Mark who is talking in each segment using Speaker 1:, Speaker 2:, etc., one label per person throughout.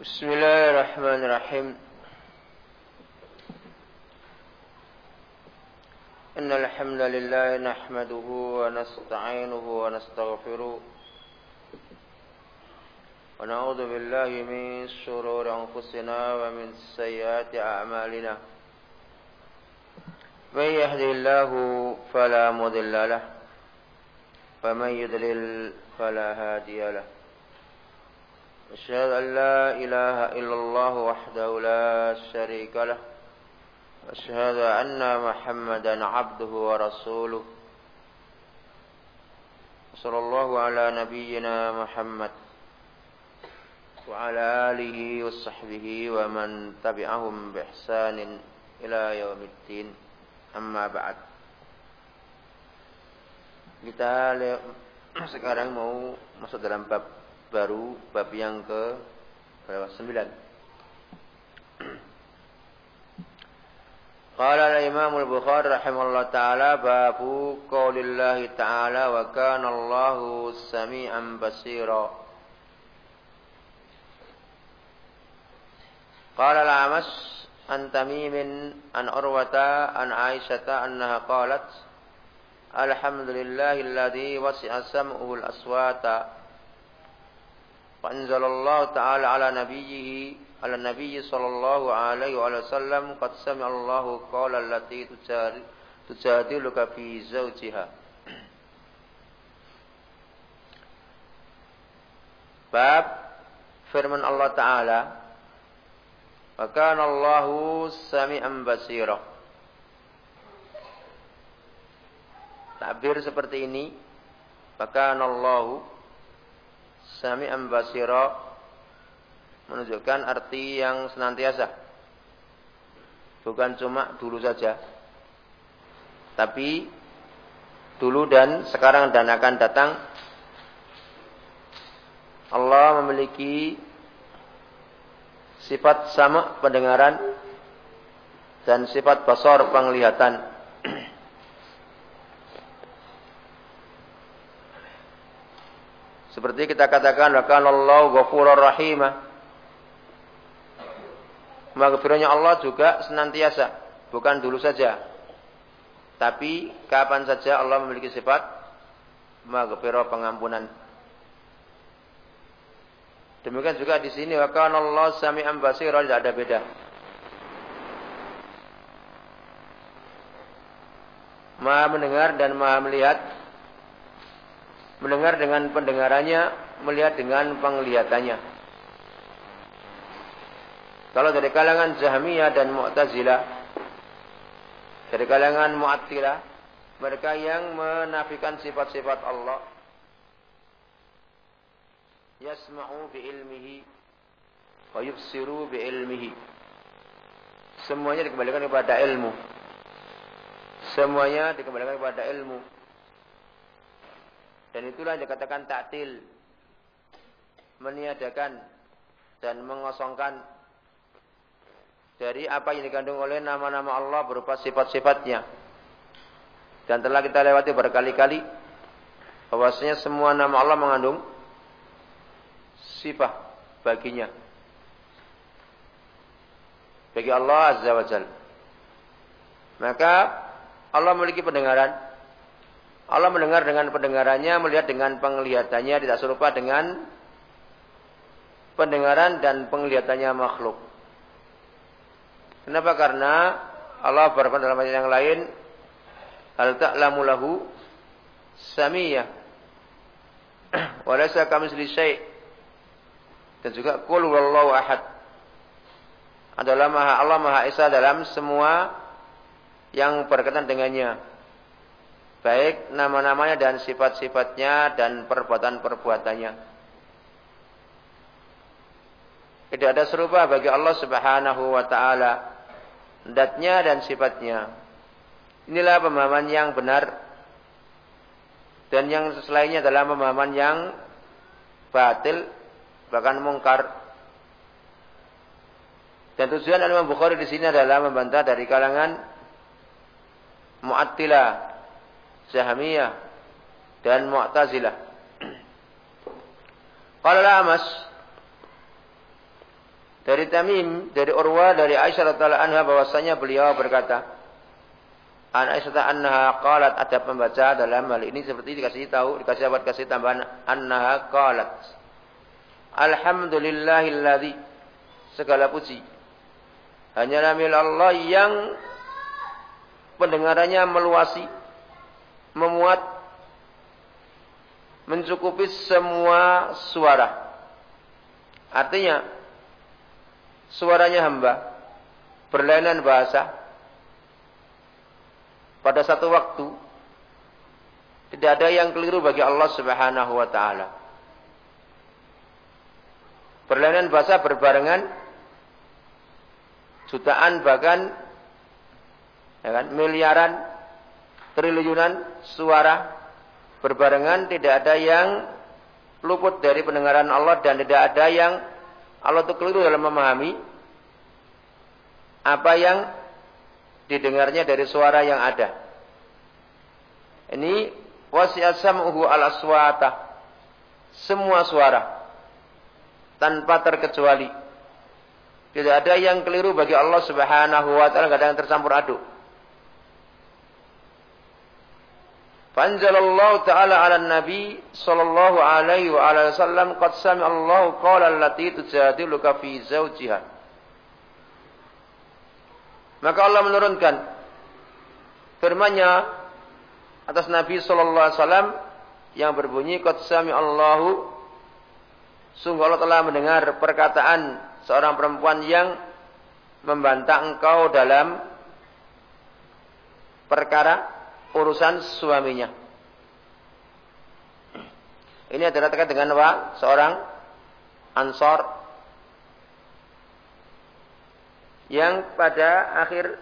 Speaker 1: بسم الله الرحمن الرحيم إن الحمد لله نحمده ونستعينه ونستغفره ونعوذ بالله من شرور أنفسنا ومن سيئات أعمالنا من يهدي الله فلا مضل له ومن يضلل فلا هادي له أشهد أن لا إله إلا الله وحده لا شريك له. أشهد أن محمدا عبده ورسوله. صلى الله على نبينا محمد وعلى آله وصحبه ومن تبعهم بإحسان إلى يوم الدين. أما بعد. Kita sekarang mau masuk dalam bab baru bab yang ke berapa? Sembilan. Qala al-Imam al-Bukhari rahimahullah taala babu qaulillah taala wa kana Allahu samian basira. Qala al-Amash an Tamim an Urwata an Aisyah annaha qalat Alhamdulillahilladzi wasi'a sam'uhu al-aswata فأنزل الله تعالى على نبيه على النبي صلى الله عليه وسلم قد سمع الله قول التي تجادلك في زوجها Bab firman Allah Ta'ala Wa kana Allahu sami'an basira Takbir seperti ini Wa kana Allahu sami'an basira menunjukkan arti yang senantiasa. Bukan cuma dulu saja. Tapi dulu dan sekarang dan akan datang Allah memiliki sifat sama pendengaran dan sifat basar penglihatan. Seperti kita katakan Allah ghafurur rahimah. Maghfirahnya Allah juga senantiasa, bukan dulu saja. Tapi kapan saja Allah memiliki sifat maghfirah pengampunan. Demikian juga di sini wa kana Allah sami'an basira tidak ada beda. Maha mendengar dan Maha melihat mendengar dengan pendengarannya, melihat dengan penglihatannya. Kalau dari kalangan Jahmiyah dan Mu'tazilah, dari kalangan Mu'attilah, mereka yang menafikan sifat-sifat Allah, yasma'u bi ilmihi wa yubsiru bi ilmihi. Semuanya dikembalikan kepada ilmu. Semuanya dikembalikan kepada ilmu. Dan itulah yang dikatakan taktil. Meniadakan dan mengosongkan dari apa yang dikandung oleh nama-nama Allah berupa sifat-sifatnya. Dan telah kita lewati berkali-kali bahwasanya semua nama Allah mengandung sifat baginya. Bagi Allah Azza wa Jalla. Maka Allah memiliki pendengaran, Allah mendengar dengan pendengarannya, melihat dengan penglihatannya, tidak serupa dengan pendengaran dan penglihatannya makhluk. Kenapa? Karena Allah berfirman dalam ayat yang lain, Hal ta'lamu lahu samiyah. Walaysa kamisli syai' Dan juga Qul wallahu ahad. Adalah Maha Allah Maha Esa dalam semua yang berkaitan dengannya baik nama-namanya dan sifat-sifatnya dan perbuatan-perbuatannya. Tidak ada serupa bagi Allah Subhanahu wa taala datnya dan sifatnya. Inilah pemahaman yang benar dan yang selainnya adalah pemahaman yang batil bahkan mungkar. Dan tujuan Imam Bukhari di sini adalah membantah dari kalangan Mu'attilah Jahmiyah dan Mu'tazilah. Qala Amas Dari Tamim, dari Urwa, dari Aisyah radhiyallahu anha bahwasanya beliau berkata, An Aisyah annaha qalat ada pembaca dalam hal ini seperti dikasih tahu, dikasih apa dikasih tambahan annaha qalat. Alhamdulillahilladzi segala puji hanyalah milik Allah yang pendengarannya meluasi, memuat, mencukupi semua suara. Artinya, suaranya hamba, berlainan bahasa, pada satu waktu, tidak ada yang keliru bagi Allah subhanahu wa ta'ala. Berlainan bahasa berbarengan, jutaan bahkan ya kan, miliaran, triliunan suara berbarengan tidak ada yang luput dari pendengaran Allah dan tidak ada yang Allah itu keliru dalam memahami apa yang didengarnya dari suara yang ada. Ini wasiat sam'uhu al aswata. Semua suara tanpa terkecuali. Tidak ada yang keliru bagi Allah Subhanahu wa taala, tidak ada yang tercampur aduk. Fanjalallahu ta'ala 'ala nabi sallallahu alaihi wa alihi wasallam qad sami'a Allahu qala allati tujadiluka fi zawjiha. Maka Allah menurunkan firman-Nya atas Nabi sallallahu alaihi wasallam yang berbunyi qad sami'a Allahu sungguh Allah telah mendengar perkataan seorang perempuan yang membantah engkau dalam perkara urusan suaminya. Ini adalah terkait dengan apa? Seorang ansor yang pada akhir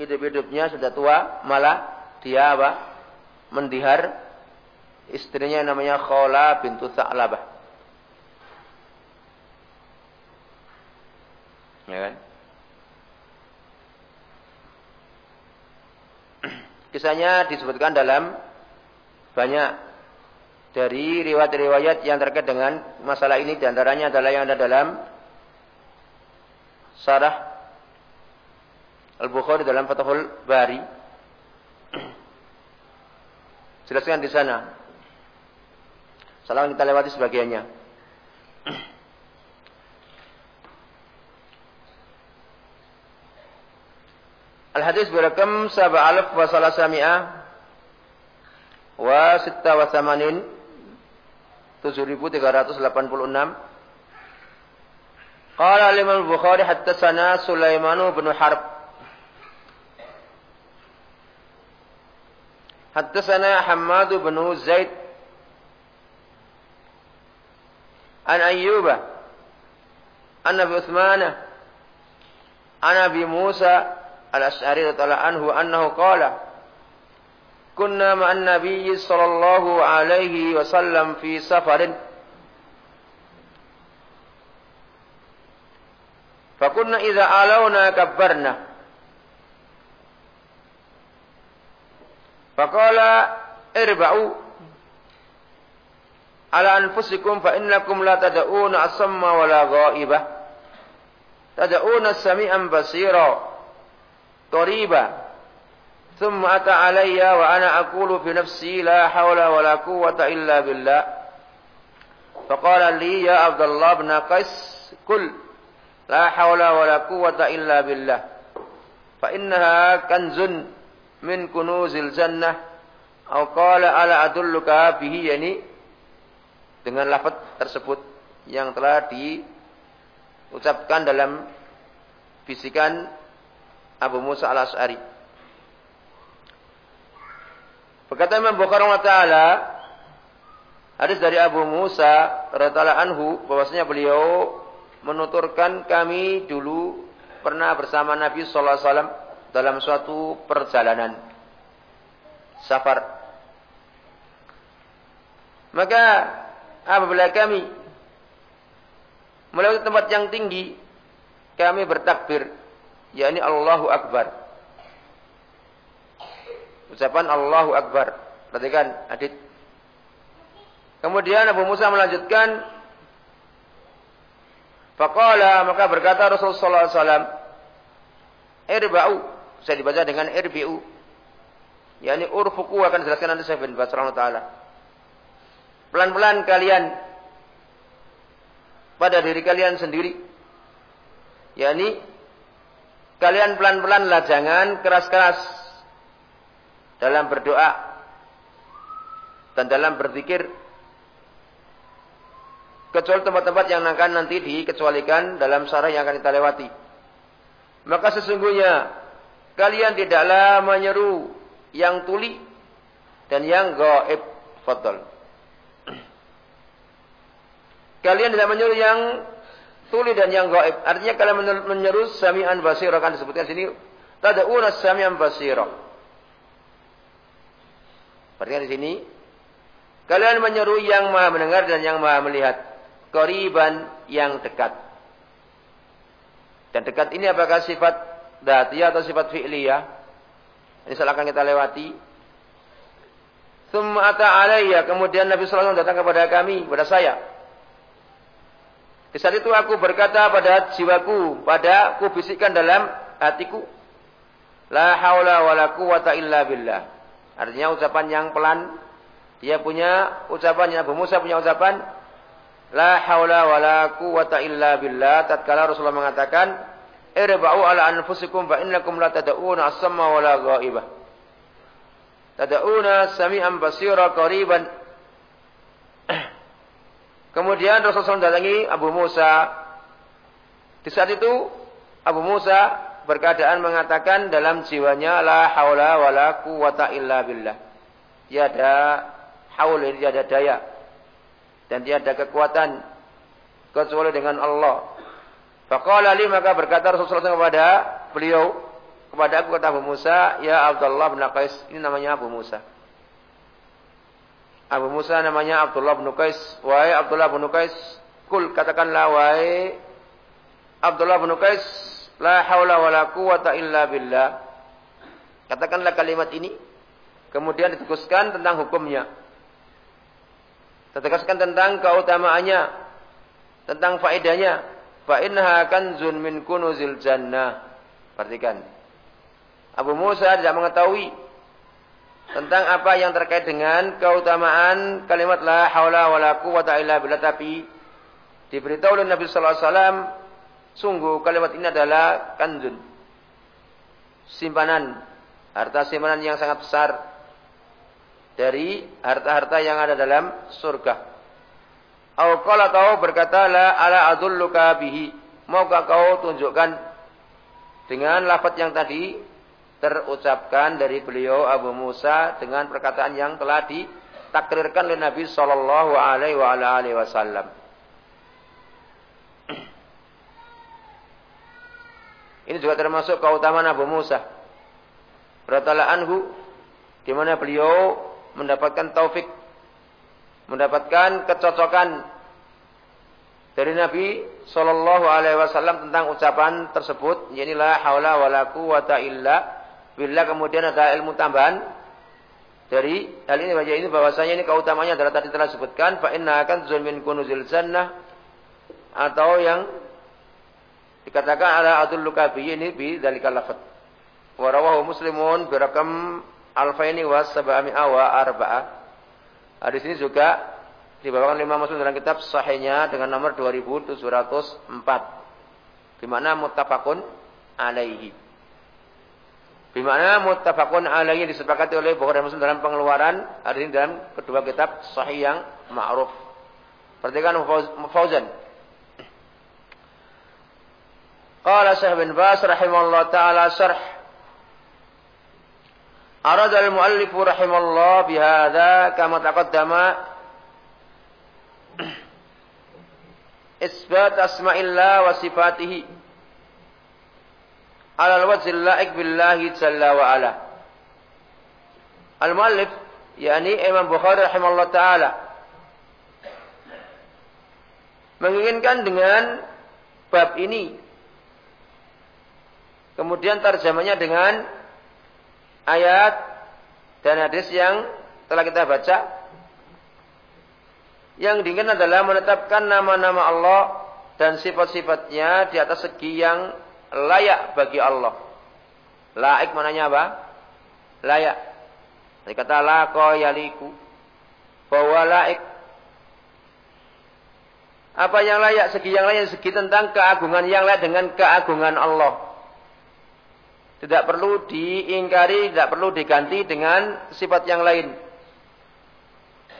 Speaker 1: hidup-hidupnya sudah tua, malah dia apa? Mendihar istrinya namanya Khola bintu Sa'labah. Ya kan? Kisahnya disebutkan dalam banyak dari riwayat-riwayat yang terkait dengan masalah ini. Di antaranya adalah yang ada dalam Sarah Al-Bukhari dalam Fathul Bari. Jelaskan di sana. Salah kita lewati sebagiannya Al-hadis berakam sab'a alaf wa salasami'ah wa sitta wa samanin 7386 Qala al-Imam Bukhari haddatsana Sulaiman bin Harb. Haddatsana Hammad bin Zaid. An Ayyuba An Abi Uthman An Abi Musa Al-Asy'ari radhiyallahu anhu annahu qala Kunna ma'an nabiyyi sallallahu alaihi wasallam fi safarin Fakunna idza alawna kabbarna Faqala irba'u ala anfusikum fa innakum la tad'una asamma wala ghaibah tad'una sami'an basira qariba. Thumma ata alayya wa ana aqulu fi nafsi la hawla wa la quwwata illa billah. Faqala li ya Abdullah ibn Qais kul la hawla wa la quwwata illa billah. Fa innaha kanzun min kunuzil jannah. aw qala ala adulluka bihi yani dengan lafaz tersebut yang telah diucapkan dalam bisikan Abu Musa al-As'ari. Berkata Imam Bukhari Ta'ala, hadis dari Abu Musa radhiyallahu anhu bahwasanya beliau menuturkan kami dulu pernah bersama Nabi wasallam dalam suatu perjalanan safar. Maka apabila kami melewati tempat yang tinggi, kami bertakbir yakni Allahu Akbar. Ucapan Allahu Akbar. Perhatikan, adit. Kemudian Abu Musa melanjutkan Faqala maka berkata Rasulullah SAW, Irba'u. Saya dibaca dengan irbi'u. Yani urfuku akan dijelaskan nanti saya bin Basrah Ta'ala. Pelan-pelan kalian pada diri kalian sendiri. Yani kalian pelan-pelanlah jangan keras-keras dalam berdoa dan dalam berzikir kecuali tempat-tempat yang akan nanti dikecualikan dalam syarah yang akan kita lewati. Maka sesungguhnya kalian tidaklah menyeru yang tuli dan yang gaib. Fadal. Kalian tidak menyeru yang tuli dan yang gaib. Artinya kalian menyeru sami'an basira kan disebutkan sini tad'una sami'an basira. Perhatikan di sini kalian menyeru yang Maha mendengar dan yang Maha melihat koriban yang dekat. Dan dekat ini apakah sifat datiyah atau sifat fi'liyah? Ini akan kita lewati. Thumma alayya. Kemudian Nabi SAW datang kepada kami, kepada saya. Di saat itu aku berkata pada jiwaku, pada aku bisikkan dalam hatiku. La haula wa la quwata illa billah. Artinya ucapan yang pelan. Dia punya ucapan, Abu Musa punya ucapan. La haula wa la quwata illa billah. Tatkala Rasulullah mengatakan, "Irba'u ala anfusikum fa innakum la tad'una as-samma wa la ghaibah." Tad'una sami'an basira qariban. Kemudian Rasulullah datangi Abu Musa. Di saat itu Abu Musa berkeadaan mengatakan dalam jiwanya la haula wa la quwata illa billah. Tiada haul, tiada daya dan tiada kekuatan kecuali dengan Allah. Faqala li maka berkata Rasulullah kepada beliau kepada aku kata Abu Musa, ya Abdullah bin Qais, ini namanya Abu Musa. Abu Musa namanya Abdullah bin Qais. Wahai Abdullah bin Qais, kul katakanlah wahai Abdullah bin Qais, la haula wala quwata illa billah. Katakanlah kalimat ini. Kemudian ditegaskan tentang hukumnya. Tegaskan tentang keutamaannya, tentang faedahnya. Fa innaha kanzun min kunuzil jannah. Perhatikan. Abu Musa tidak mengetahui tentang apa yang terkait dengan keutamaan kalimat la haula wala quwata illa billah tapi diberitahu oleh Nabi sallallahu alaihi wasallam sungguh kalimat ini adalah kanzun simpanan harta simpanan yang sangat besar dari harta-harta yang ada dalam surga. Au qala tahu berkata la ala adulluka bihi. Maukah kau tunjukkan dengan lafaz yang tadi terucapkan dari beliau Abu Musa dengan perkataan yang telah ditakrirkan oleh Nabi sallallahu alaihi wasallam. Ini juga termasuk keutamaan Abu Musa. Radhiyallahu anhu di mana beliau mendapatkan taufik, mendapatkan kecocokan dari Nabi Shallallahu Alaihi Wasallam tentang ucapan tersebut. Inilah haula wala quwata illa billah. Kemudian ada ilmu tambahan dari hal ini baca ini bahwasanya ini keutamanya adalah tadi telah disebutkan fa inna akan zulmin kunuzil jannah atau yang dikatakan ada adul lukabi ini bi dalikal lafad. Warawahu muslimun birakam alfaini wa sab'ami'a wa arba'a. Hadis ini juga dibawakan lima Muslim dalam kitab sahihnya dengan nomor 2704. Di mana muttafaqun alaihi. Di mana muttafaqun alaihi disepakati oleh Bukhari dan Muslim dalam pengeluaran hadis ini dalam kedua kitab sahih yang ma'ruf. Perhatikan Fauzan. Qala Syekh bin Bas rahimahullah taala syarh أراد المؤلف رحمه الله بهذا كما تقدم إثبات أسماء الله وصفاته alal wajhil laik billahi jalla wa ala. Al-muallif yakni Imam Bukhari rahimahullah taala menginginkan dengan bab ini kemudian terjemahnya dengan ayat dan hadis yang telah kita baca yang diinginkan adalah menetapkan nama-nama Allah dan sifat-sifatnya di atas segi yang layak bagi Allah. Laik mananya apa? Layak. Jadi kata lako yaliku. Bahwa laik. Apa yang layak? Segi yang layak. Segi tentang keagungan yang layak dengan keagungan Allah. Tidak perlu diingkari, tidak perlu diganti dengan sifat yang lain.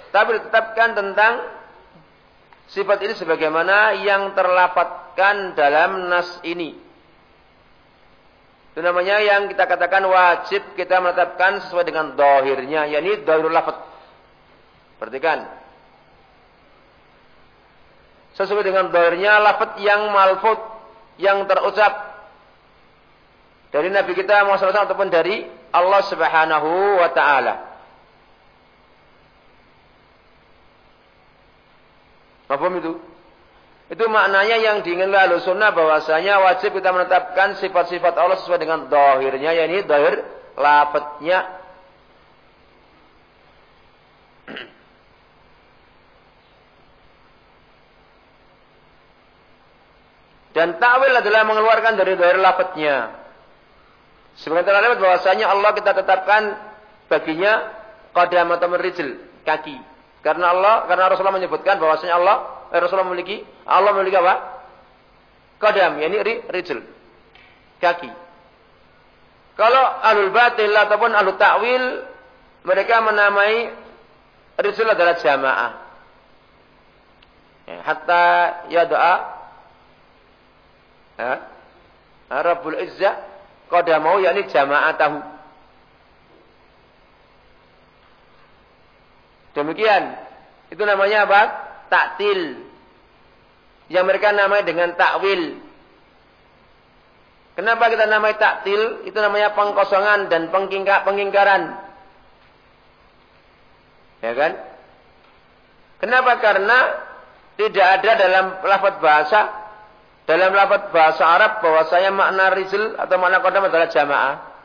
Speaker 1: Tapi ditetapkan tentang sifat ini sebagaimana yang terlapatkan dalam nas ini. Itu namanya yang kita katakan wajib kita menetapkan sesuai dengan dohirnya, yakni dohirul lafad. Perhatikan. Sesuai dengan dohirnya lafad yang malfud, yang terucap dari Nabi kita Muhammad SAW ataupun dari Allah Subhanahu wa taala. Apa itu? Itu maknanya yang diinginkan oleh sunnah bahwasanya wajib kita menetapkan sifat-sifat Allah sesuai dengan dohirnya, yakni dohir lapetnya. Dan ta'wil adalah mengeluarkan dari dohir lapetnya. Sebenarnya lewat bahwasanya Allah kita tetapkan baginya qadam atau rijl, kaki. Karena Allah, karena Rasulullah menyebutkan bahwasanya Allah, eh, Rasulullah memiliki, Allah memiliki apa? Qadam, yakni ri, rijl. Kaki. Kalau alul batil ataupun alul ta'wil, mereka menamai rijl adalah jamaah. Ya, hatta ya, Rabbul Izzah qadamau yakni jamaah tahu. Demikian. Itu namanya apa? Taktil. Yang mereka namai dengan takwil. Kenapa kita namai taktil? Itu namanya pengkosongan dan pengingkaran. Ya kan? Kenapa? Karena tidak ada dalam lafaz bahasa dalam lafaz bahasa Arab bahwasanya makna rizal atau makna kodam adalah jamaah.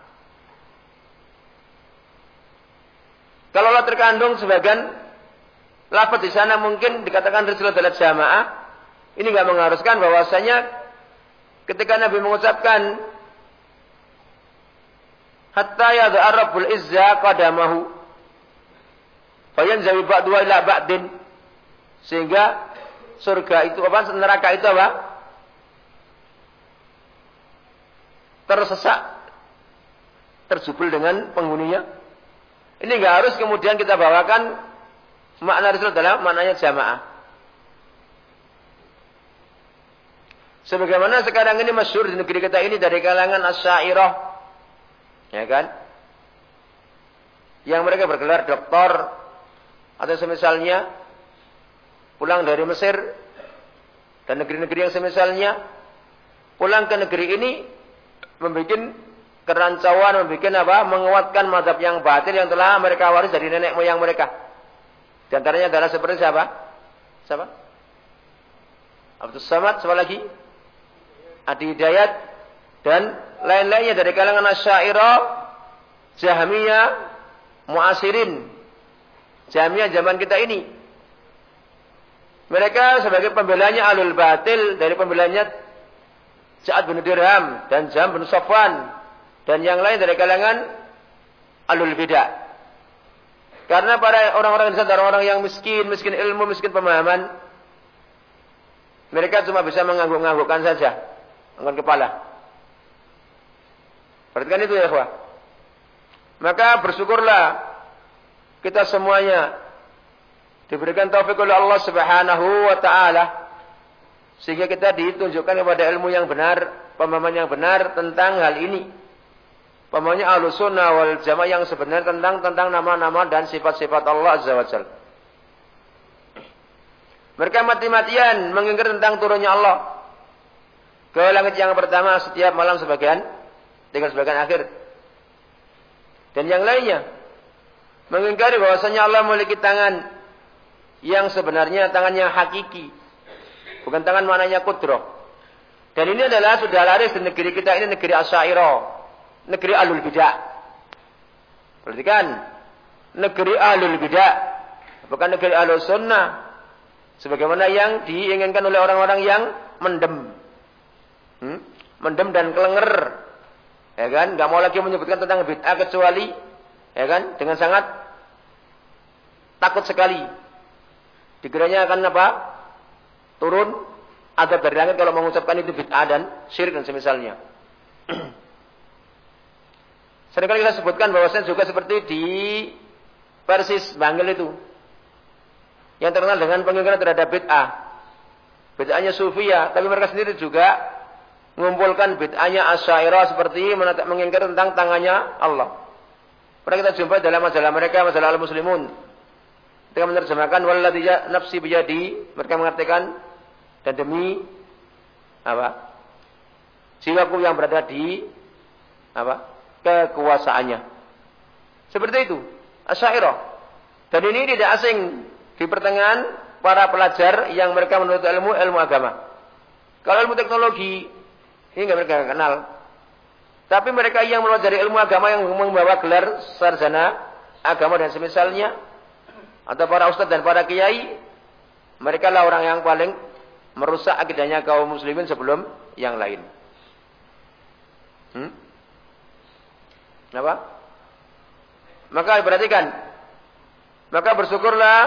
Speaker 1: Kalau Allah terkandung sebagian lafaz di sana mungkin dikatakan Rasulullah adalah jamaah, ini nggak mengharuskan bahwasanya ketika Nabi mengucapkan hatta yad'a rabbul izza qadamahu fayanzawi ba'du ila ba'din sehingga surga itu apa neraka itu apa? Tersesak terjubel dengan penghuninya ini nggak harus kemudian kita bawakan makna Rasul dalam maknanya jamaah. Sebagaimana sekarang ini masyhur di negeri kita ini dari kalangan asyairah. Ya kan? Yang mereka bergelar doktor atau semisalnya pulang dari Mesir dan negeri-negeri yang semisalnya pulang ke negeri ini membuat kerancauan membuat apa? Menguatkan mazhab yang batil yang telah mereka waris dari nenek moyang mereka. Di antaranya adalah seperti siapa? Siapa? Abdul Samad, siapa lagi? Adi Hidayat dan lain-lainnya dari kalangan Asy'ariyah, Jahmiyah, Muasirin. Jahmiyah zaman kita ini. Mereka sebagai pembelanya alul batil dari pembelanya Sa'ad bin Dirham dan Jam bin Safwan dan yang lain dari kalangan alul bidah. Karena para orang-orang di sana orang-orang yang miskin, miskin ilmu, miskin pemahaman, mereka cuma bisa mengangguk-anggukkan saja, angkat kepala. Perhatikan itu ya, ikhwah. Maka bersyukurlah kita semuanya diberikan taufik oleh Allah Subhanahu wa taala sehingga kita ditunjukkan kepada ilmu yang benar, pemahaman yang benar tentang hal ini. Pemanya ahlu sunnah wal jamaah yang sebenarnya tentang tentang nama-nama dan sifat-sifat Allah Azza wa. Mereka mati-matian mengingkar tentang turunnya Allah. Ke langit yang pertama setiap malam sebagian. Dengan sebagian akhir. Dan yang lainnya. Mengingkari bahwasanya Allah memiliki tangan. Yang sebenarnya tangannya hakiki. Bukan tangan mananya kudroh. Dan ini adalah sudah laris di negeri kita ini negeri Asyairah negeri alul bidah. Perhatikan, negeri alul bidah, bukan negeri alul sunnah. Sebagaimana yang diinginkan oleh orang-orang yang mendem. Hmm? Mendem dan kelenger. Ya kan? Gak mau lagi menyebutkan tentang bid'ah kecuali ya kan? Dengan sangat takut sekali. Dikiranya akan apa? Turun adab dari langit kalau mengucapkan itu bid'ah dan syirik dan semisalnya. Seringkali kita sebutkan bahwasanya juga seperti di Persis Bangil itu. Yang terkenal dengan pengingkaran terhadap bid'ah. Bid'ahnya Sufia, tapi mereka sendiri juga mengumpulkan bid'ahnya Asyairah seperti mengingkar tentang tangannya Allah. Pernah kita jumpa dalam majalah mereka, majalah al-muslimun. Mereka menerjemahkan walladhi nafsi biyadi, mereka mengatakan dan demi apa? Jiwaku yang berada di apa? Kekuasaannya. Seperti itu. Asyairah. Dan ini tidak asing di pertengahan para pelajar yang mereka menuntut ilmu ilmu agama. Kalau ilmu teknologi ini nggak mereka kenal. Tapi mereka yang mempelajari ilmu agama yang membawa gelar sarjana agama dan semisalnya atau para ustadz dan para kiai, mereka lah orang yang paling merusak akidahnya kaum muslimin sebelum yang lain. Hmm? Apa? Maka perhatikan. Maka bersyukurlah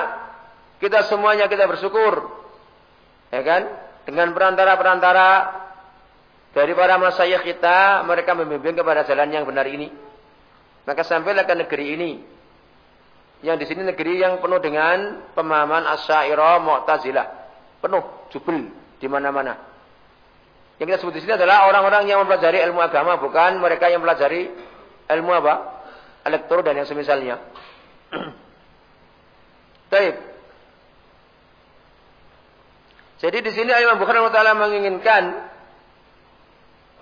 Speaker 1: kita semuanya kita bersyukur. Ya kan? Dengan perantara-perantara dari para masyayikh kita, mereka membimbing kepada jalan yang benar ini. Maka sampailah ke negeri ini. Yang di sini negeri yang penuh dengan pemahaman asyairah mu'tazilah. Penuh, jubel di mana-mana. Yang kita sebut di sini adalah orang-orang yang mempelajari ilmu agama, bukan mereka yang mempelajari ilmu apa? Elektro dan yang semisalnya. Baik. Jadi di sini Imam Bukhari Taala menginginkan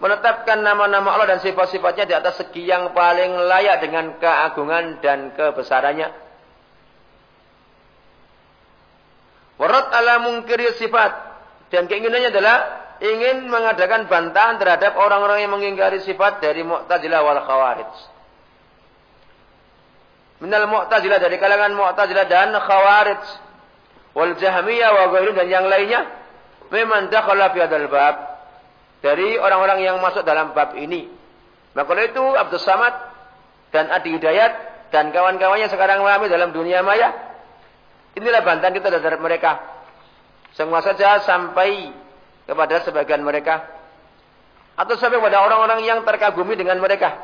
Speaker 1: menetapkan nama-nama Allah dan sifat-sifatnya di atas segi yang paling layak dengan keagungan dan kebesarannya. Warat ala mungkiri sifat dan keinginannya adalah ingin mengadakan bantahan terhadap orang-orang yang mengingkari sifat dari Mu'tazilah wal Khawarij. Minal Mu'tazilah dari kalangan Mu'tazilah dan Khawarij wal Jahmiyah wa dan yang lainnya memang dakhala fi bab dari orang-orang yang masuk dalam bab ini. Maka itu Abdul Samad dan Adi Hidayat dan kawan-kawannya sekarang ramai dalam dunia maya. Inilah bantahan kita terhadap mereka. Semua saja sampai kepada sebagian mereka. Atau sampai kepada orang-orang yang terkagumi dengan mereka.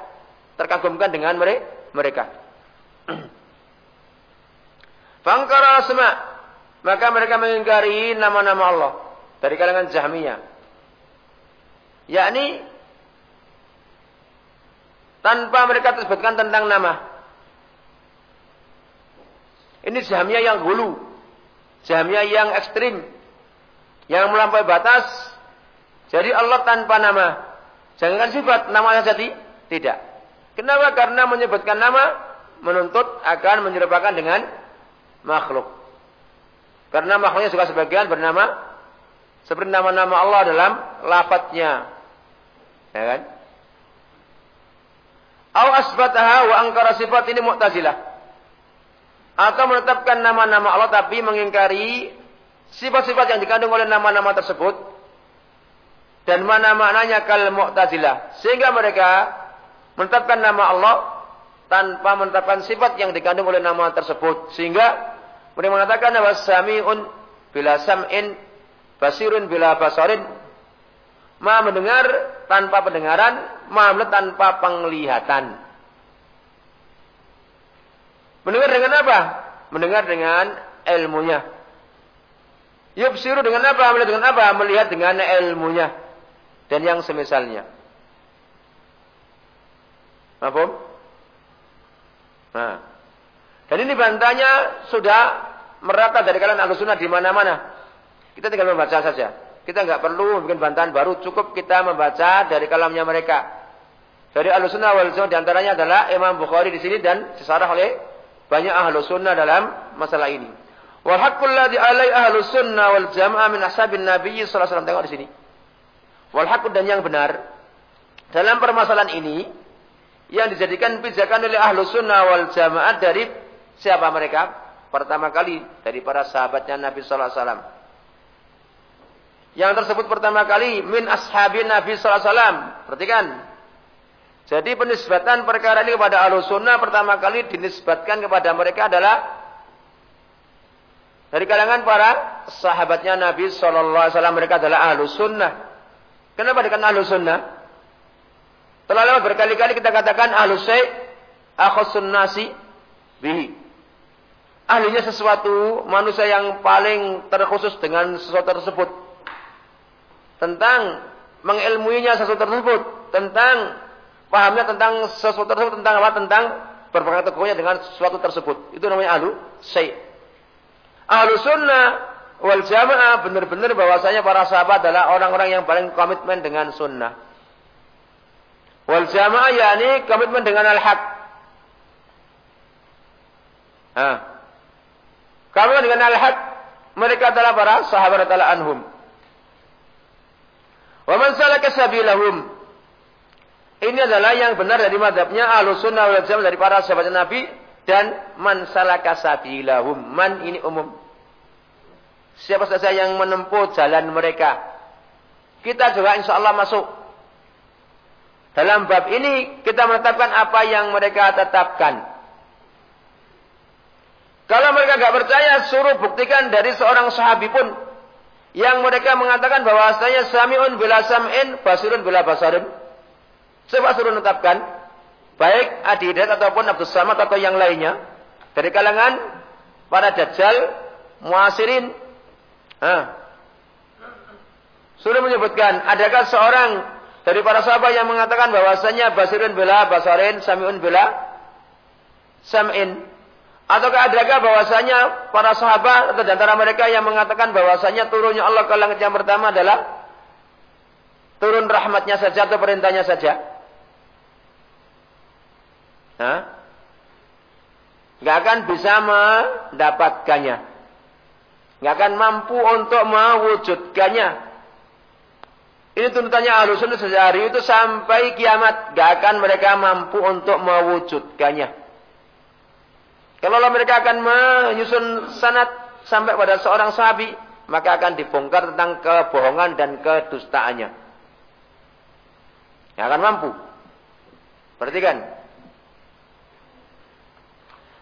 Speaker 1: Terkagumkan dengan mereka. Fangkara asma. Maka mereka mengingkari nama-nama Allah. Dari kalangan Jahmiyah. Yakni tanpa mereka tersebutkan tentang nama. Ini Jahmiyah yang hulu. Jahmiyah yang ekstrim. Yang melampaui batas. Jadi Allah tanpa nama. Jangan sifat nama saja tidak. Kenapa? Karena menyebutkan nama menuntut akan menyerupakan dengan makhluk. Karena makhluknya juga sebagian bernama seperti nama-nama Allah dalam lafadznya. Ya kan? Au asbataha wa angkara sifat ini mu'tazilah. Atau menetapkan nama-nama Allah tapi mengingkari sifat-sifat yang dikandung oleh nama-nama tersebut. Dan mana maknanya kal mu'tazilah. Sehingga mereka menetapkan nama Allah tanpa menetapkan sifat yang dikandung oleh nama tersebut. Sehingga mereka mengatakan bahwa sami'un bila sam'in basirun bila basarin Ma mendengar tanpa pendengaran, ma tanpa penglihatan. Mendengar dengan apa? Mendengar dengan ilmunya. Yubsiru dengan apa? Melihat dengan apa? Melihat dengan ilmunya. Dan yang semisalnya. Apa? Nah. Dan ini bantanya sudah merata dari kalian ahlu di mana-mana. Kita tinggal membaca saja. Kita nggak perlu bikin bantahan baru, cukup kita membaca dari kalamnya mereka. Dari ahlu sunnah wal jamaah di antaranya adalah Imam Bukhari di sini dan disarah oleh banyak ahlu sunnah dalam masalah ini. Wal haqqul ladzi alai ahlu sunnah wal jamaah min ashabin nabi sallallahu alaihi wasallam. Tengok di sini. Wal haqqu dan yang benar dalam permasalahan ini yang dijadikan pijakan oleh ahlu sunnah wal jamaah dari siapa mereka? Pertama kali dari para sahabatnya Nabi sallallahu alaihi wasallam yang tersebut pertama kali min ashabin Nabi sallallahu alaihi wasallam. Perhatikan. Jadi penisbatan perkara ini kepada ahlu sunnah pertama kali dinisbatkan kepada mereka adalah dari kalangan para sahabatnya Nabi Sallallahu Alaihi Wasallam mereka adalah ahlu sunnah. Kenapa dikatakan ahlu sunnah? Telah lama berkali-kali kita katakan ahlu syai' akhusun nasi bihi. Ahlinya sesuatu manusia yang paling terkhusus dengan sesuatu tersebut tentang mengilmuinya sesuatu tersebut, tentang pahamnya tentang sesuatu tersebut, tentang apa? Tentang berpegang teguhnya dengan sesuatu tersebut. Itu namanya ahlu syai'. Ahlu sunnah wal jamaah benar-benar bahwasanya para sahabat adalah orang-orang yang paling komitmen dengan sunnah. Wal jamaah yakni komitmen dengan al-haq. Nah. Komitmen dengan al-haq mereka adalah para sahabat adalah anhum. Wa man salaka sabilahum. Ini adalah yang benar dari madhabnya ahlu sunnah wal jamaah dari para sahabat Nabi dan man salaka sabilahum. Man ini umum. Siapa saja yang menempuh jalan mereka. Kita juga insya Allah masuk. Dalam bab ini kita menetapkan apa yang mereka tetapkan. Kalau mereka nggak percaya, suruh buktikan dari seorang sahabi pun yang mereka mengatakan bahwasanya sami'un bila sam'in, basirun bila basarun. Coba suruh menetapkan, baik Adidat ataupun Abdus Samad atau yang lainnya, dari kalangan para dajjal, muasirin. Nah. Sudah menyebutkan, adakah seorang dari para sahabat yang mengatakan bahwasanya basirun bila basarin, sami'un bila sam'in. Ataukah adakah bahwasanya para sahabat atau antara mereka yang mengatakan bahwasanya turunnya Allah ke langit yang pertama adalah turun rahmatnya saja atau perintahnya saja? Hah? Gak akan bisa mendapatkannya. Gak akan mampu untuk mewujudkannya. Ini tuntutannya ahlu sunnah sehari itu sampai kiamat. Gak akan mereka mampu untuk mewujudkannya. Kalau mereka akan menyusun sanat sampai pada seorang sahabi, maka akan dibongkar tentang kebohongan dan kedustaannya. Yang akan mampu. Perhatikan.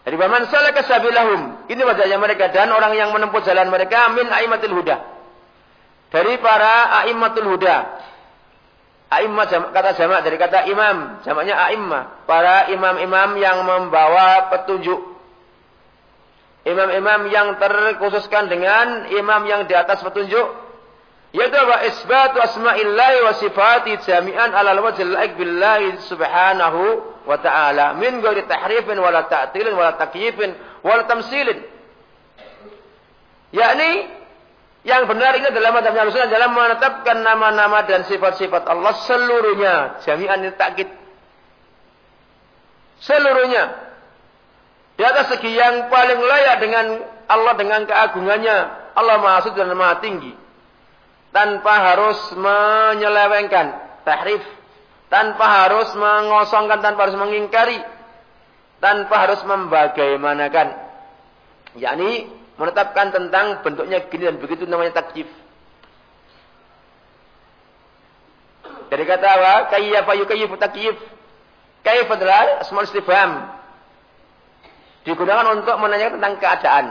Speaker 1: Dari baman salah kesabilahum. Ini wajahnya mereka dan orang yang menempuh jalan mereka min aimatul huda. Dari para aimatul huda. A'immah kata jamak dari kata imam, jamaknya a'immah, para imam-imam yang membawa petunjuk imam-imam yang terkhususkan dengan imam yang di atas petunjuk yaitu apa isbatu asma'illahi wa sifati jami'an ala wajhil laik billahi subhanahu wa ta'ala. Min ghairi tahrifin wala ta'tilin wala takyifin wala tamsilin. Yakni yang benar ini adalah madhabnya Rasulullah dalam menetapkan nama-nama dan sifat-sifat Allah seluruhnya. Jami'an ini takkid seluruhnya. Di atas segi yang paling layak dengan Allah dengan keagungannya. Allah Maha dan Maha Tinggi. Tanpa harus menyelewengkan. Tahrif. Tanpa harus mengosongkan. Tanpa harus mengingkari. Tanpa harus membagaimanakan. Yakni menetapkan tentang bentuknya gini dan begitu namanya takjif. Dari kata apa? Kayyafa yukayyifu takyif. Kaif adalah asmal istifham digunakan untuk menanyakan tentang keadaan.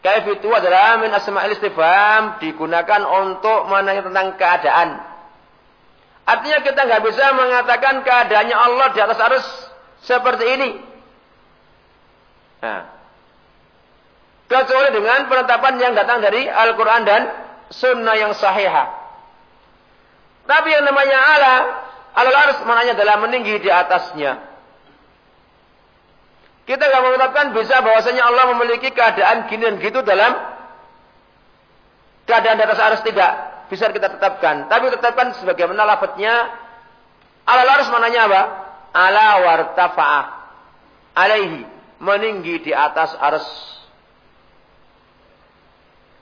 Speaker 1: Kaif itu adalah min asma'il istifham digunakan untuk menanyakan tentang keadaan. Artinya kita nggak bisa mengatakan keadaannya Allah di atas arus seperti ini. Nah, kecuali dengan penetapan yang datang dari Al-Quran dan Sunnah yang sahihah. Tapi yang namanya Allah, Allah harus mananya adalah meninggi di atasnya. Kita nggak mengatakan bisa bahwasanya Allah memiliki keadaan gini dan gitu dalam keadaan di atas aras tidak bisa kita tetapkan. Tapi tetapkan sebagaimana lafadznya ala harus mananya apa? Ala wartafa'ah. Alaihi. Meninggi di atas aras.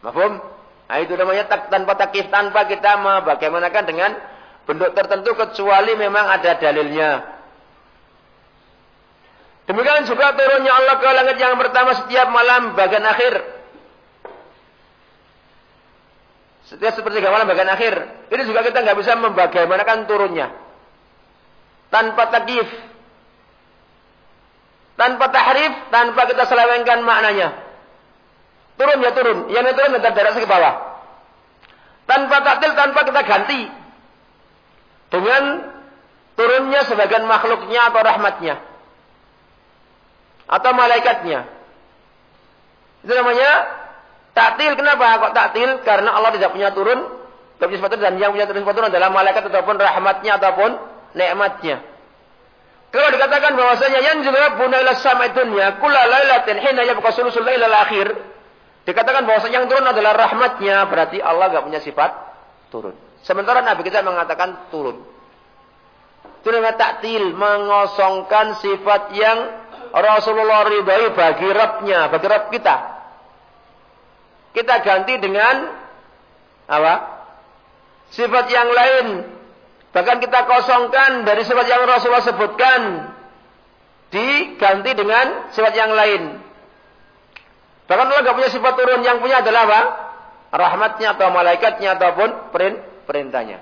Speaker 1: Mafhum? Nah, itu namanya tak, tanpa takif, tanpa kita bagaimanakan dengan bentuk tertentu kecuali memang ada dalilnya. Demikian juga turunnya Allah ke langit yang pertama setiap malam bagian akhir. Setiap seperti malam bagian akhir. Ini juga kita nggak bisa membagaimanakan turunnya. Tanpa takif. Tanpa tahrif, tanpa kita selewengkan maknanya. Turun ya turun. Yang turun tetap darat ke bawah. Tanpa taktil, tanpa kita ganti. Dengan turunnya sebagian makhluknya atau rahmatnya. Atau malaikatnya. Itu namanya taktil. Kenapa kok taktil? Karena Allah tidak punya turun. Tidak punya dan yang punya turun turun adalah malaikat ataupun rahmatnya ataupun nikmatnya. Kalau dikatakan bahwasanya yang rabbuna ila samai dunya kulla lailatin hina yabqa sulusul lailal akhir. Dikatakan bahwasanya yang turun adalah rahmatnya, berarti Allah enggak punya sifat turun. Sementara Nabi kita mengatakan turun. Itu namanya taktil, mengosongkan sifat yang Rasulullah ridhai bagi Rabbnya, bagi Rabb kita. Kita ganti dengan apa? Sifat yang lain Bahkan kita kosongkan dari sifat yang Rasulullah sebutkan. Diganti dengan sifat yang lain. Bahkan Allah tidak punya sifat turun. Yang punya adalah apa? Rahmatnya atau malaikatnya ataupun perintahnya.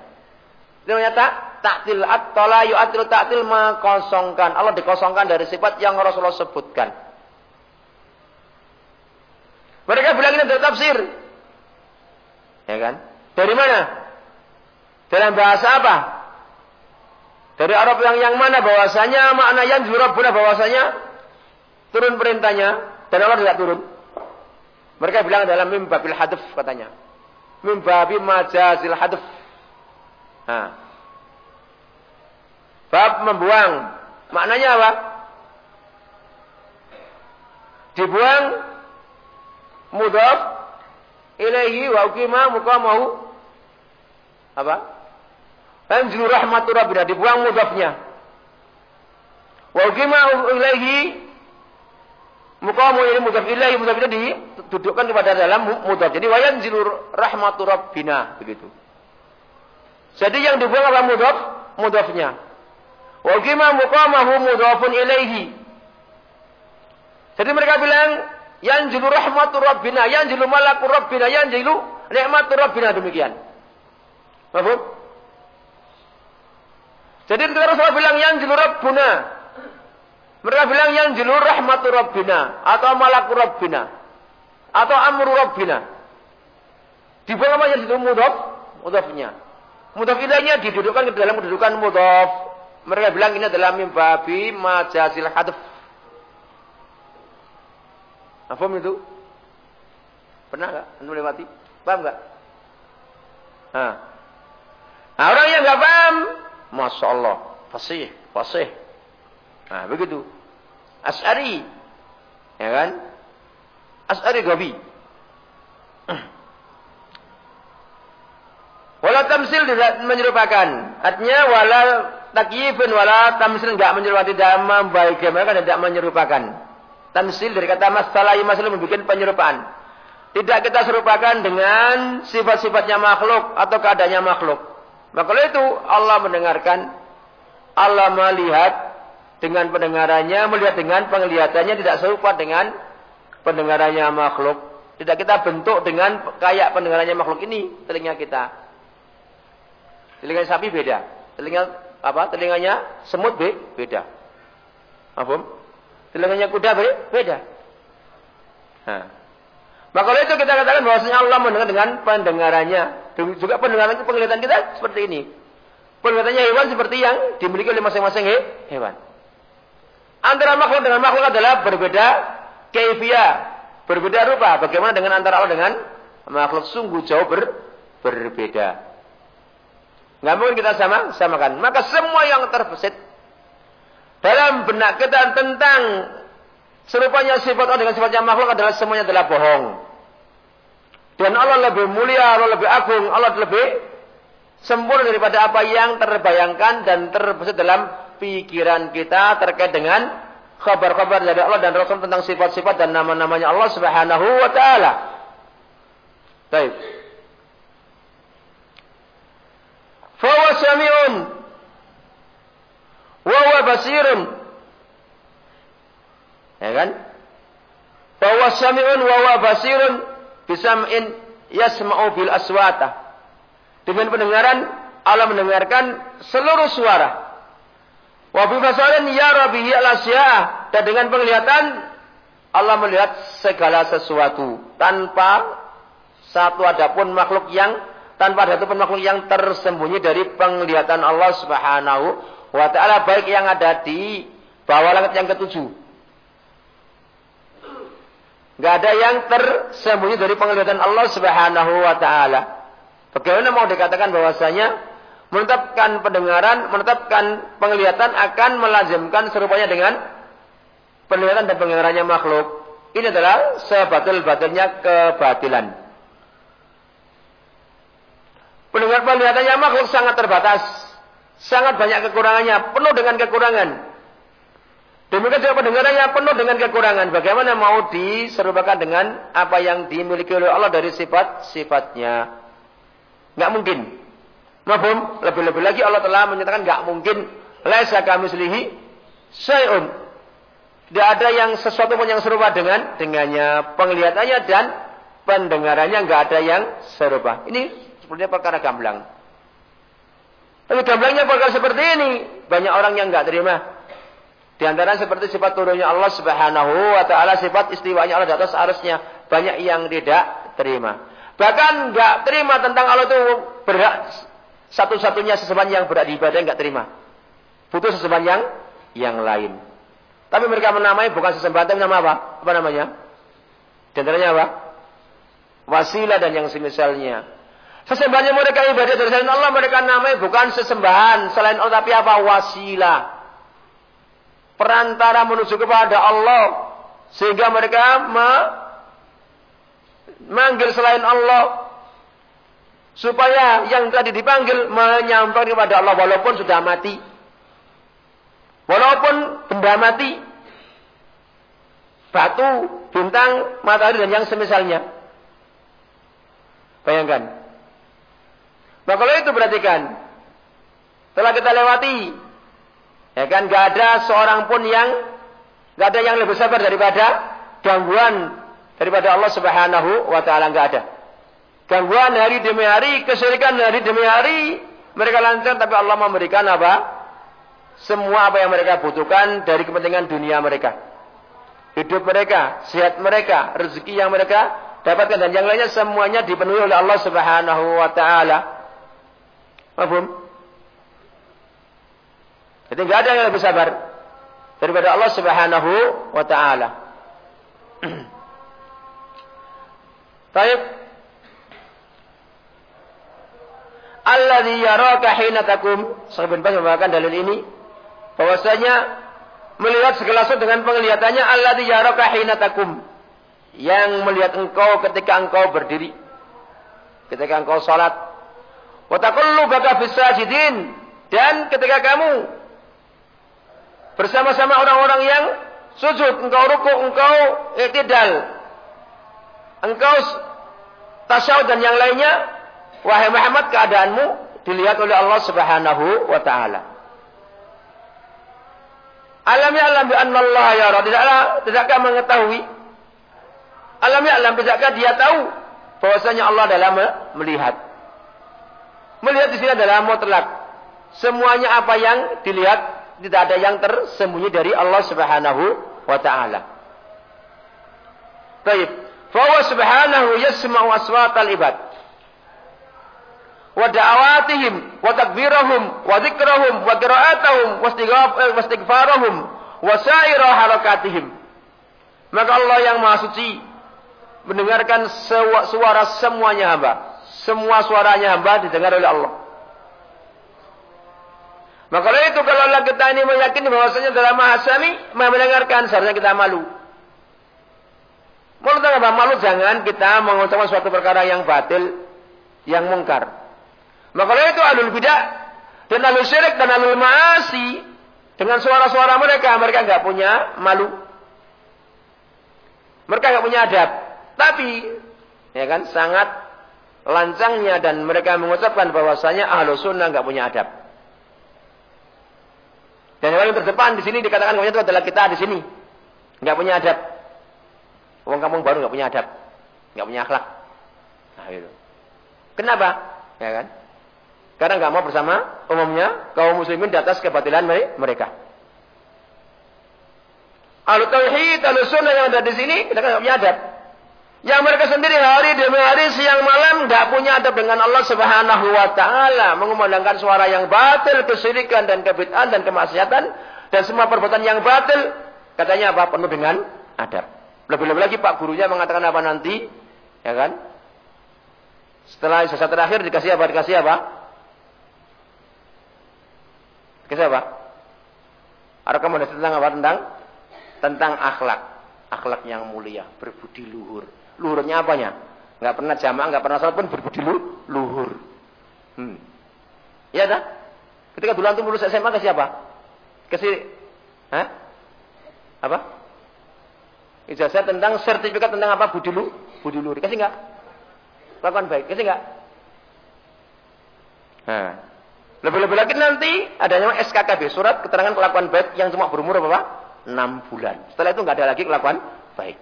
Speaker 1: Itu namanya tak? Taktil at-tola yu'atil taktil mengkosongkan. Allah dikosongkan dari sifat yang Rasulullah sebutkan. Mereka bilang ini dari tafsir. Ya kan? Dari mana? Dalam bahasa apa? Dari Arab yang yang mana bahwasanya makna yang jurabuna bahwasanya turun perintahnya dan Allah tidak turun. Mereka bilang dalam mimbabil hadf katanya. Mimbabi majazil hadf. Nah. Bab membuang. Maknanya apa? Dibuang mudhaf ilaihi wa ukima muqamahu apa? Anzilu rahmatu rabbina. Dibuang mudafnya. Wa ugima ilaihi. Muqamu ini mudaf ilaihi. Mudaf itu didudukkan kepada dalam mudaf. Jadi wa yanzilu rahmatu rabbina. Begitu. Jadi yang dibuang adalah mudaf. Mudafnya. Wa ugima muqamahu mudafun ilaihi. Jadi mereka bilang. Yanzilu rahmatu rabbina. Yanzilu malaku rabbina. Yanzilu nikmatu rabbina. Demikian. Mahfum? Jadi ketika Rasulullah bilang yang jelur Rabbuna. Mereka bilang yang jelur rahmatu Rabbina. Atau malaku Rabbina. Atau amru Rabbina. Di bawah yang itu mudhaf? Mudhafnya. Mudhaf ilahnya didudukkan ke dalam kedudukan mudhaf. Mereka bilang ini adalah mimbabi majasil hadf. Apa itu? Pernah nggak? Anda melewati? Paham nggak? Nah. orang yang nggak paham, Masya Allah. Fasih, fasih. Nah, begitu. As'ari. Ya kan? As'ari Gabi. Wala tamsil tidak menyerupakan. Artinya wala takyifun wala tamsil enggak menyerupakan. Tidak membagaimanakan tidak menyerupakan. Tamsil dari kata masalah masalah membuat penyerupaan. Tidak kita serupakan dengan sifat-sifatnya makhluk atau keadaannya makhluk. Maka oleh itu Allah mendengarkan, Allah melihat dengan pendengarannya, melihat dengan penglihatannya tidak serupa dengan pendengarannya makhluk. Tidak kita bentuk dengan kayak pendengarannya makhluk ini telinga kita. Telinga sapi beda. Telinga apa? Telinganya semut be, beda. Apa? Telinganya kuda be, beda. Nah. Maka oleh itu kita katakan bahwasanya Allah mendengar dengan pendengarannya. Juga pendengaran penglihatan kita seperti ini. Penglihatannya hewan seperti yang dimiliki oleh masing-masing hewan. Antara makhluk dengan makhluk adalah berbeda keifiyah, berbeda rupa. Bagaimana dengan antara Allah dengan makhluk sungguh jauh ber, berbeda. Nggak mungkin kita sama samakan. Maka semua yang terbesit dalam benak kita tentang serupanya sifat Allah dengan sifatnya makhluk adalah semuanya adalah bohong. Dan Allah lebih mulia, Allah lebih agung, Allah lebih sempurna daripada apa yang terbayangkan dan terbesit dalam pikiran kita terkait dengan kabar-kabar dari Allah dan Rasul tentang sifat-sifat dan nama-namanya Allah Subhanahu wa taala. Baik. Fawa sami'un wa huwa basirun. Ya kan? Fawa sami'un wa huwa basirun bisam'in yasma'u bil aswata. Dengan pendengaran Allah mendengarkan seluruh suara. Wa bi basarin yara bihi al dan dengan penglihatan Allah melihat segala sesuatu tanpa satu adapun makhluk yang tanpa ada pun makhluk yang tersembunyi dari penglihatan Allah Subhanahu wa taala baik yang ada di bawah langit yang ketujuh. Gak ada yang tersembunyi dari penglihatan Allah Subhanahu wa taala. Bagaimana mau dikatakan bahwasanya menetapkan pendengaran, menetapkan penglihatan akan melazimkan serupanya dengan penglihatan dan pendengarannya makhluk. Ini adalah sebatil-batilnya kebatilan. Pendengar penglihatannya makhluk sangat terbatas. Sangat banyak kekurangannya, penuh dengan kekurangan. Demikian juga pendengarannya penuh dengan kekurangan. Bagaimana mau diserupakan dengan apa yang dimiliki oleh Allah dari sifat-sifatnya. Nggak mungkin. Mabum, lebih-lebih lagi Allah telah menyatakan nggak mungkin. Laisa kamislihi syai'un. Tidak ada yang sesuatu pun yang serupa dengan dengannya. Penglihatannya dan pendengarannya nggak ada yang serupa. Ini sebenarnya perkara gamblang. Tapi gamblangnya perkara seperti ini. Banyak orang yang nggak terima. Di antara seperti sifat turunnya Allah Subhanahu wa taala, sifat istiwanya Allah di atas arusnya, banyak yang tidak terima. Bahkan nggak terima tentang Allah itu berat satu-satunya sesembahan yang berat di ibadah nggak terima. Butuh sesembahan yang yang lain. Tapi mereka menamai bukan sesembahan tapi nama apa? Apa namanya? Di antaranya apa? Wasilah dan yang semisalnya. Sesembahan yang mereka ibadah dari selain Allah mereka namai bukan sesembahan selain Allah tapi apa? Wasilah perantara menuju kepada Allah sehingga mereka memanggil selain Allah supaya yang tadi dipanggil menyampaikan kepada Allah walaupun sudah mati. Walaupun benda mati batu, bintang, matahari dan yang semisalnya. Bayangkan nah kalau itu perhatikan telah kita lewati Ya kan gak ada seorang pun yang gak ada yang lebih sabar daripada gangguan daripada Allah Subhanahu wa taala gak ada. Gangguan hari demi hari, kesyirikan hari demi hari mereka lancar tapi Allah memberikan apa? Semua apa yang mereka butuhkan dari kepentingan dunia mereka. Hidup mereka, sehat mereka, rezeki yang mereka dapatkan dan yang lainnya semuanya dipenuhi oleh Allah Subhanahu wa taala. Paham? Jadi nggak ada yang lebih sabar daripada Allah Subhanahu wa taala. Baik. Alladzi yaraka hina takum. Sahabat bin membawakan dalil ini bahwasanya melihat segala sesuatu dengan penglihatannya alladzi yaraka hina takum. Yang melihat engkau ketika engkau berdiri. Ketika engkau salat. Wa taqallubaka fis dan ketika kamu bersama-sama orang-orang yang sujud, engkau ruku, engkau iktidal, engkau tasyahud dan yang lainnya, wahai Muhammad keadaanmu dilihat oleh Allah Subhanahu wa taala. Alam ya'lam bi anna Allah yara. Tidaklah tidakkah mengetahui? Alam ya'lam tidakkah dia tahu bahwasanya Allah dalam melihat. Melihat di sini adalah mutlak. Semuanya apa yang dilihat tidak ada yang tersembunyi dari Allah Subhanahu wa taala. Baik. Fa subhanahu yasma'u aswatal ibad. Wa da'awatihim wa takbirahum wa dzikrahum wa qira'atahum wa istighfarahum wa sa'ira harakatihim. Maka Allah yang Maha Suci mendengarkan suara semuanya hamba. Semua suaranya hamba didengar oleh Allah. Maka oleh itu kalau kita ini meyakini bahwasanya dalam mahasami mendengarkan seharusnya kita malu. Malu apa? Malu jangan kita mengucapkan suatu perkara yang batil, yang mungkar. Maka oleh itu alul bidah dan alul syirik dan alul maasi dengan suara-suara mereka, mereka nggak punya malu. Mereka nggak punya adab. Tapi ya kan sangat lancangnya dan mereka mengucapkan bahwasanya ahlu sunnah nggak punya adab. Dan yang paling terdepan di sini dikatakan kamu itu adalah kita di sini. Enggak punya adab. Wong kampung baru enggak punya adab. Enggak punya akhlak. Nah, itu. Kenapa? Ya kan? Karena nggak mau bersama umumnya kaum muslimin di atas kebatilan mereka. Al tauhid, yang ada di sini, kita kan punya adab. Yang mereka sendiri hari demi hari siang malam nggak punya adab dengan Allah Subhanahu wa taala, mengumandangkan suara yang batil, kesyirikan dan kebid'ahan dan kemaksiatan dan semua perbuatan yang batil katanya apa? penuh dengan adab. Lebih-lebih lagi Pak gurunya mengatakan apa nanti? Ya kan? Setelah isyarat terakhir dikasih apa? Dikasih apa? Dikasih apa? Rekomendasi tentang apa? Tentang tentang akhlak. Akhlak yang mulia, berbudi luhur. Luhurnya apanya? Enggak pernah jamaah, enggak pernah salat pun berbudi luhur. Hmm. Ya dah. Ketika dulu antum lulus SMA ke siapa? Ke si Hah? Apa? Ijazah tentang sertifikat tentang apa? Budi lu, budi luhur. Kasih enggak? Lakukan baik. Kasih enggak? Nah. Lebih-lebih lagi nanti adanya SKKB, surat keterangan kelakuan baik yang cuma berumur apa? 6 bulan. Setelah itu nggak ada lagi kelakuan baik.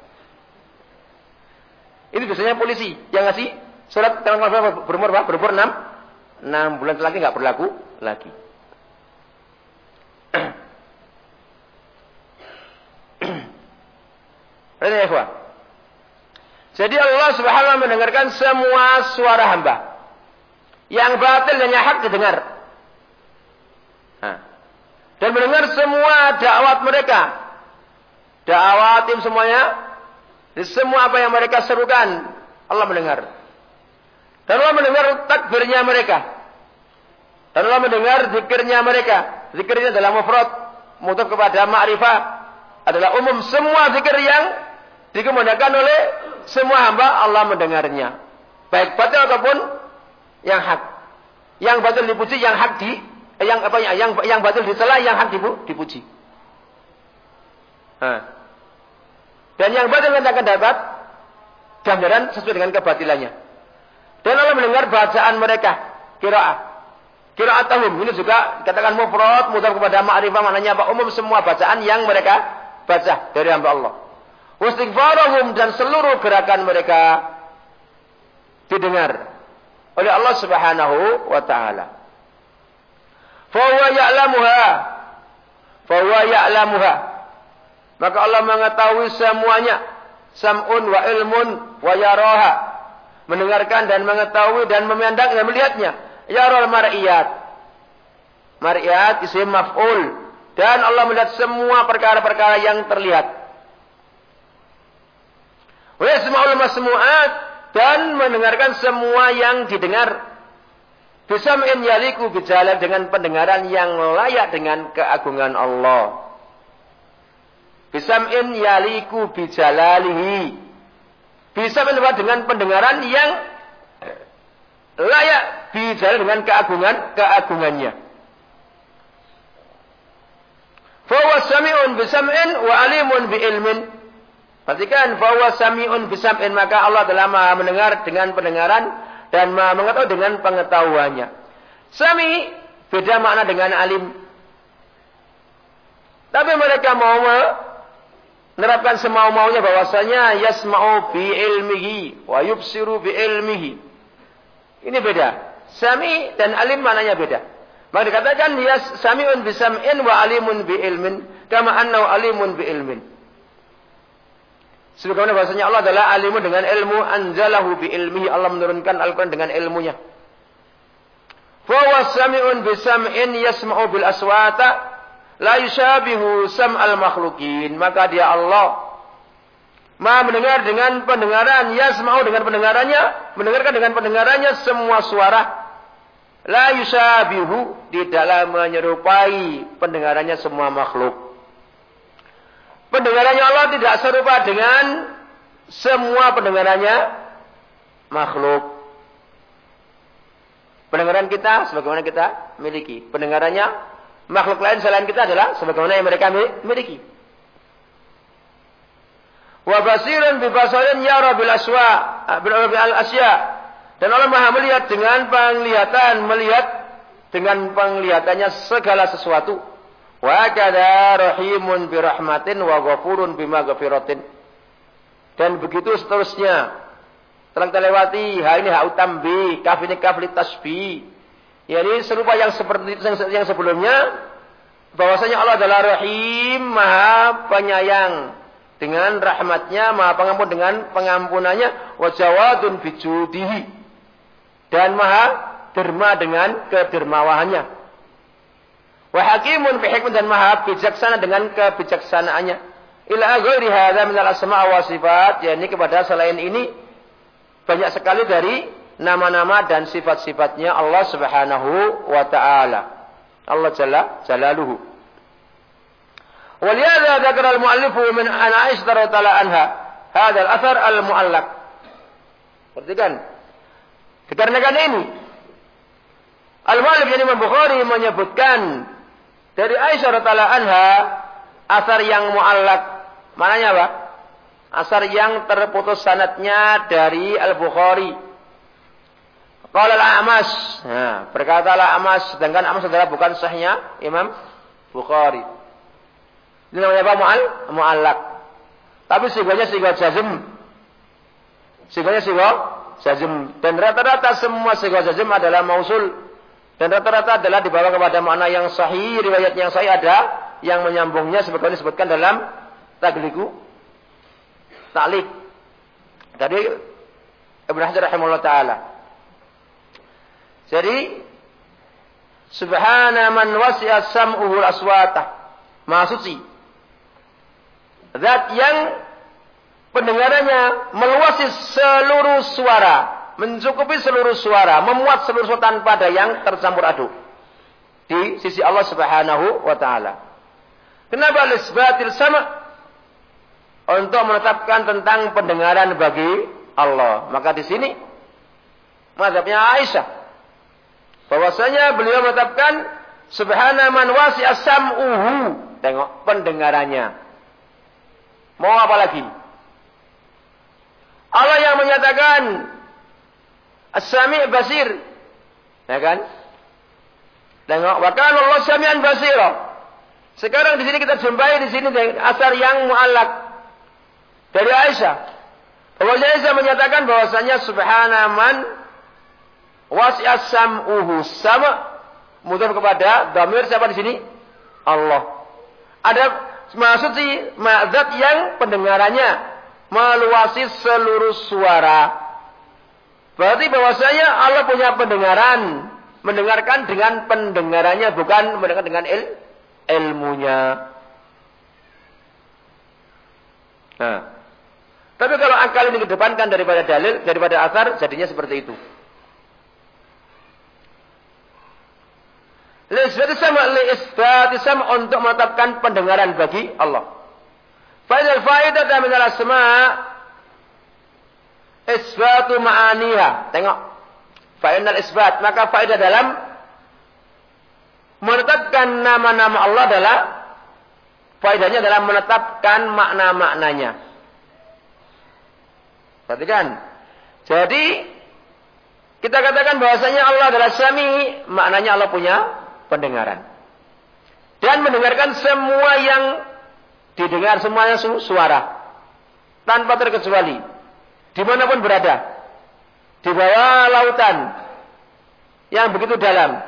Speaker 1: Ini biasanya polisi yang ngasih surat keterangan berumur berapa? Berumur 6 6 bulan lagi nggak berlaku lagi. Ya, Jadi Allah Subhanahu wa mendengarkan semua suara hamba. Yang batil dan yang hak didengar. Dan mendengar semua dakwat mereka. Dakwatim semuanya. Di semua apa yang mereka serukan. Allah mendengar. Dan Allah mendengar takbirnya mereka. Dan Allah mendengar zikirnya mereka. Zikirnya adalah mufrad. Mutaf kepada ma'rifah. Adalah umum semua zikir yang dikemudakan oleh semua hamba Allah mendengarnya. Baik batil ataupun yang hak. Yang batil dipuji, yang hak di yang apa ya, yang yang batil dicela, yang hak dipuji. Nah. Dan yang batil nanti akan dapat gambaran sesuai dengan kebatilannya. Dan Allah mendengar bacaan mereka, kiraah. Kiraat tahum ini juga katakan mufrad mudah kepada ma'rifah maknanya apa? Umum semua bacaan yang mereka baca dari hamba Allah. Wastighfarahum dan seluruh gerakan mereka didengar oleh Allah Subhanahu wa taala. Fahuwa ya'lamuha. Fahuwa ya'lamuha. Maka Allah mengetahui semuanya. Sam'un wa ilmun wa yaraha. Mendengarkan dan mengetahui dan memandang dan melihatnya. Yarul mar'iyat. Mar'iyat isim maf'ul. Dan Allah melihat semua perkara-perkara yang terlihat. Wa yasma'ul masmu'at. Dan mendengarkan semua yang didengar. Bisam'in yaliku bijalal dengan pendengaran yang layak dengan keagungan Allah. Bisam'in yaliku bijalalihi. Bisa mendapat dengan pendengaran yang layak bijalal dengan keagungan keagungannya. Fahuwa sami'un bisam'in wa alimun bi ilmin. Perhatikan fahuwa sami'un bisam'in maka Allah telah mendengar dengan pendengaran dan mengetahui dengan pengetahuannya. Sami beda makna dengan alim. Tapi mereka mau menerapkan semau-maunya bahwasanya yasma'u bi ilmihi wa yubsiru bi ilmihi. Ini beda. Sami dan alim maknanya beda. Maka dikatakan yas sami'un bi sam'in wa alimun bi ilmin kama annahu alimun bi ilmin. Sebagaimana bahasanya Allah adalah alimu dengan ilmu anzalahu bi ilmihi Allah menurunkan Al-Quran dengan ilmunya. Fawa sami'un bi sam'in yasma'u bil aswata la yushabihu sam'al makhlukin. Maka dia Allah Maha mendengar dengan pendengaran yasma'u dengan pendengarannya, mendengarkan dengan pendengarannya semua suara. La yushabihu di dalam menyerupai pendengarannya semua makhluk. Pendengarannya Allah tidak serupa dengan semua pendengarannya makhluk. Pendengaran kita sebagaimana kita miliki. Pendengarannya makhluk lain selain kita adalah sebagaimana yang mereka miliki. Wa basirun bi basarin yara bil aswa bil asya. Dan Allah Maha melihat dengan penglihatan, melihat dengan penglihatannya segala sesuatu. Wa kada rahimun bi rahmatin wa ghafurun bima ghafiratin. Dan begitu seterusnya. Telah kita lewati. Ha ini ha utambi. Kaf ini kaf li tasbih. Ya ini serupa yang seperti yang, yang sebelumnya. Bahwasanya Allah adalah rahim. Maha penyayang. Dengan rahmatnya. Maha pengampun dengan pengampunannya. Wajawadun bijudihi. Dan maha derma dengan kedermawahannya. Wa hakimun bihikmah dan maha bijaksana dengan kebijaksanaannya. Ila ghairi hadza min al-asma' wa sifat, yakni kepada selain ini banyak sekali dari nama-nama dan sifat-sifatnya Allah Subhanahu wa taala. Allah Jalla Jalaluhu. Walihada dzakara al-muallifu min an Aisyah radhiyallahu anha hadha al-athar al-muallaq. Perhatikan. Dikarenakan ini Al-Muallif yang Imam Bukhari menyebutkan dari Aisyah radhiyallahu anha asar yang muallak. Mananya apa? Asar yang terputus sanatnya dari Al-Bukhari. Qala al-A'mas. Nah, berkata al-A'mas sedangkan A'mas adalah bukan sahnya Imam Bukhari. Ini namanya apa? Mu'al? Mu'allak. Tapi siganya siga jazm. Siganya siga jazm. Dan rata-rata semua siga jazm adalah mausul. Dan rata-rata adalah dibawa kepada makna yang sahih. Riwayat yang sahih ada yang menyambungnya sebagaimana disebutkan dalam tagliku Ta'liq. Tadi Ibn Hajar rahimahullah taala. Jadi Subhana man wasi'a sam'uhu aswata. Maha suci. Zat yang pendengarannya meluasi seluruh suara, mencukupi seluruh suara, memuat seluruh suara tanpa ada yang tercampur aduk. Di sisi Allah Subhanahu wa taala. Kenapa lisbatil sama' untuk menetapkan tentang pendengaran bagi Allah. Maka di sini mazhabnya Aisyah bahwasanya beliau menetapkan subhana man wasi'a sam'uhu. Tengok pendengarannya. Mau apa lagi? Allah yang menyatakan As-Sami' Basir. Ya kan? Tengok, wa Allah Sami'an Basir. Sekarang di sini kita jumpai di sini asar yang muallak dari Aisyah. Bahwasanya Aisyah menyatakan bahwasanya subhana man wasi'as sam'uhu sama mudhaf kepada damir siapa di sini? Allah. Ada maksud si mazat yang pendengarannya meluasi seluruh suara. Berarti bahwasanya Allah punya pendengaran, mendengarkan dengan pendengarannya bukan mendengar dengan il, ilmunya. Nah, tapi kalau akal ini kedepankan daripada dalil, daripada asar, jadinya seperti itu. Lisbati sama liisbati sama untuk menetapkan pendengaran bagi Allah. Faidal faidah dan minal asma isbatu ma'aniha. Tengok. Faidal isbat. Maka faidah dalam menetapkan nama-nama Allah adalah faidahnya dalam menetapkan makna-maknanya. Perhatikan. Jadi kita katakan bahwasanya Allah adalah Sami, maknanya Allah punya pendengaran. Dan mendengarkan semua yang didengar semuanya su suara. Tanpa terkecuali. Di mana pun berada. Di bawah lautan. Yang begitu dalam.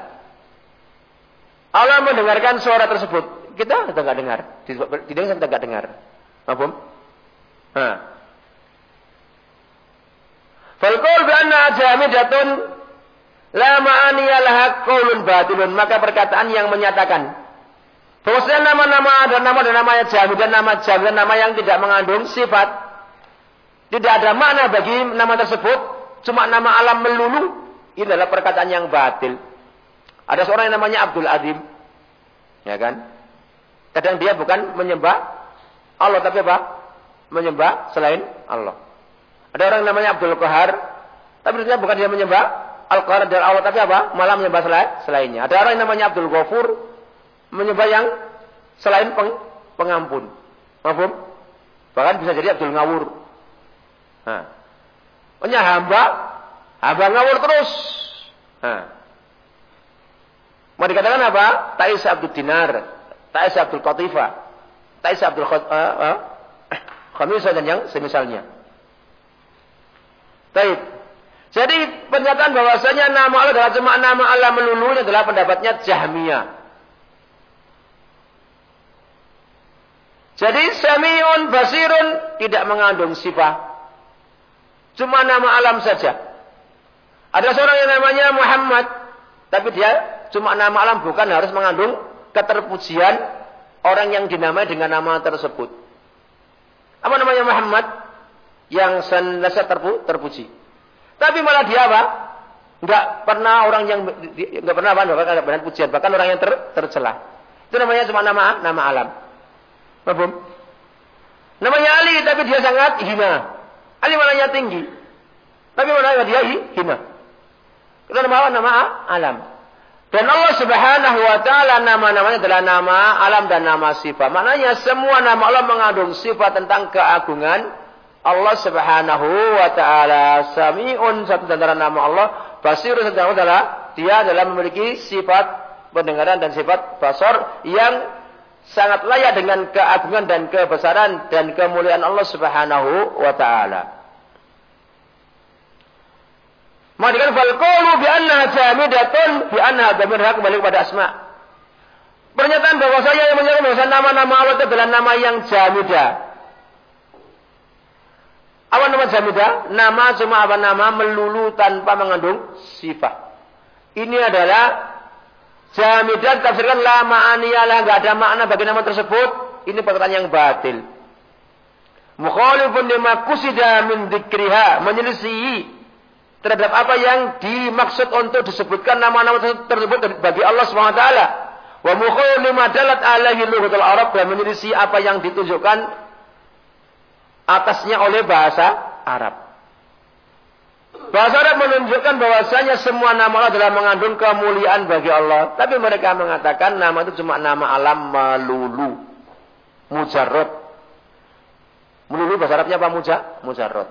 Speaker 1: Allah mendengarkan suara tersebut. Kita tidak dengar. Tidak kita dengar. Maafum? Nah, Falqaul bi anna jamidatun la ma'aniya laha batilun. Maka perkataan yang menyatakan bahwasanya nama-nama dan nama dan namanya jamid dan nama jamid dan nama yang tidak mengandung sifat tidak ada makna bagi nama tersebut, cuma nama alam melulu. Ini adalah perkataan yang batil. Ada seorang yang namanya Abdul Azim. Ya kan? Kadang dia bukan menyembah Allah tapi apa? Menyembah selain Allah. Ada orang namanya Abdul Qahar, tapi ternyata bukan dia menyembah Al-Qahar dan Allah, tapi apa? Malah menyembah selain, selainnya. Ada orang yang namanya Abdul Ghafur, menyembah yang selain peng, pengampun. Mahfum? Bahkan bisa jadi Abdul Ngawur. Punya hamba, hamba ngawur terus. Nah. Mau dikatakan apa? Ta'is Abdul Dinar, Ta'is Abdul Qatifa, Ta'is Abdul uh, uh, Khamisah dan yang semisalnya. Baik. Jadi pernyataan bahwasanya nama Allah adalah cuma nama Allah melulu adalah pendapatnya Jahmiyah. Jadi Samiun Basirun tidak mengandung sifat. Cuma nama alam saja. Ada seorang yang namanya Muhammad, tapi dia cuma nama alam bukan harus mengandung keterpujian orang yang dinamai dengan nama tersebut. Apa namanya Muhammad? Yang senantiasa terpu, terpuji. Tapi malah dia apa? Enggak pernah orang yang enggak pernah apa? Enggak pernah pujian, bahkan orang yang ter, tercela. Itu namanya cuma nama nama alam. Paham? Namanya Ali tapi dia sangat hina. Ali malahnya tinggi. Tapi mana dia hina. Kita nama nama alam. Dan Allah Subhanahu wa taala nama-namanya adalah nama alam dan nama sifat. Maknanya semua nama Allah mengandung sifat tentang keagungan Allah Subhanahu wa taala. Samiun satu antara nama Allah, Basirun satu adalah dia adalah memiliki sifat pendengaran dan sifat basar yang sangat layak dengan keagungan dan kebesaran dan kemuliaan Allah Subhanahu wa taala. Maka dikatakan fal qawlu bi annaha jamidatun bi annaha dhamirha kembali kepada asma. Pernyataan bahwa saya yang menyatakan bahwa nama-nama Allah itu adalah nama yang jamidah. Apa nama jamidah? Nama cuma apa nama melulu tanpa mengandung sifat. Ini adalah jamidah tafsirkan la ma'aniyalah enggak ada makna bagi nama tersebut. Ini perkataan yang batil. Mukhalifun lima kusida min dzikriha, menyelisihi terhadap apa yang dimaksud untuk disebutkan nama-nama tersebut bagi Allah SWT. Wa mukhul lima dalat alaihi lughatul Arab dan menyelisih apa yang ditunjukkan atasnya oleh bahasa Arab. Bahasa Arab menunjukkan bahwasanya semua nama Allah adalah mengandung kemuliaan bagi Allah. Tapi mereka mengatakan nama itu cuma nama alam melulu. Mujarrad. Melulu bahasa Arabnya apa muja? Mujarrad.